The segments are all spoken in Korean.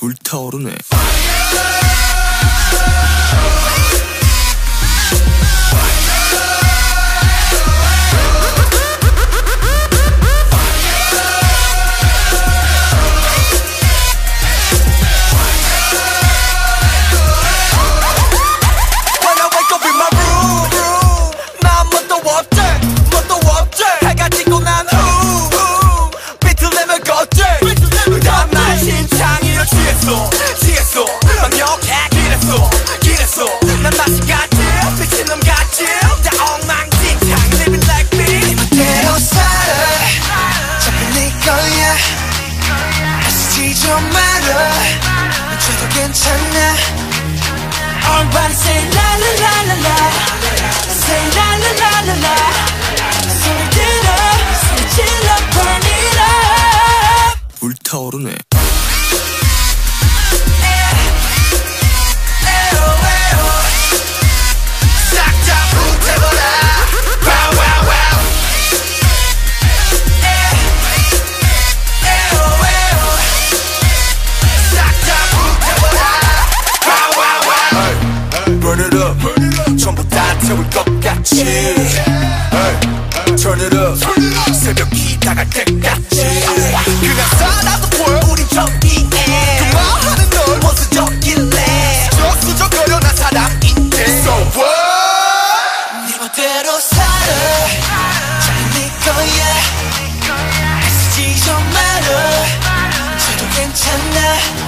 불타오르네 지좀 말아 죄도 괜찮아 Everybody say la la la la la Say la la la la la 소리 들어 소리 질러 burn it up 불타오르네 up. 전부 다 태울 것 같이. Hey, Turn it up. 새벽이 다갈 때까지. 그냥 살아도 보여 우린 저기에 그만하는 널 원수적일래. 수적거려 난 사람인데. So what? 네 멋대로 살아. 잘네 거야. 애쓰지 좀 말아. 저도 괜찮아.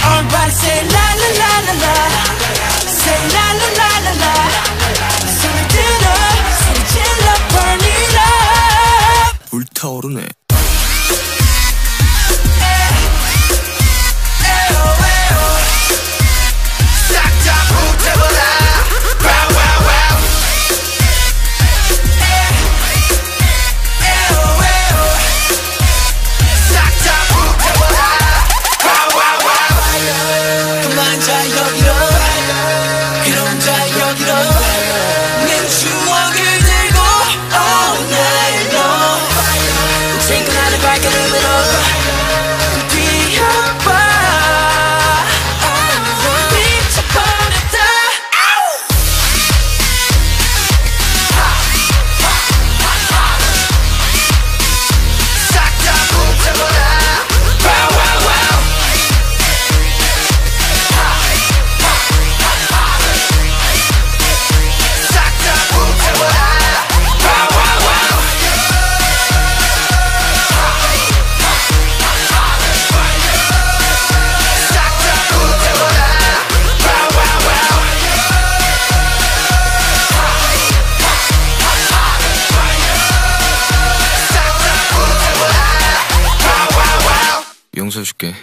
Everybody say 불타오르네 용서해줄게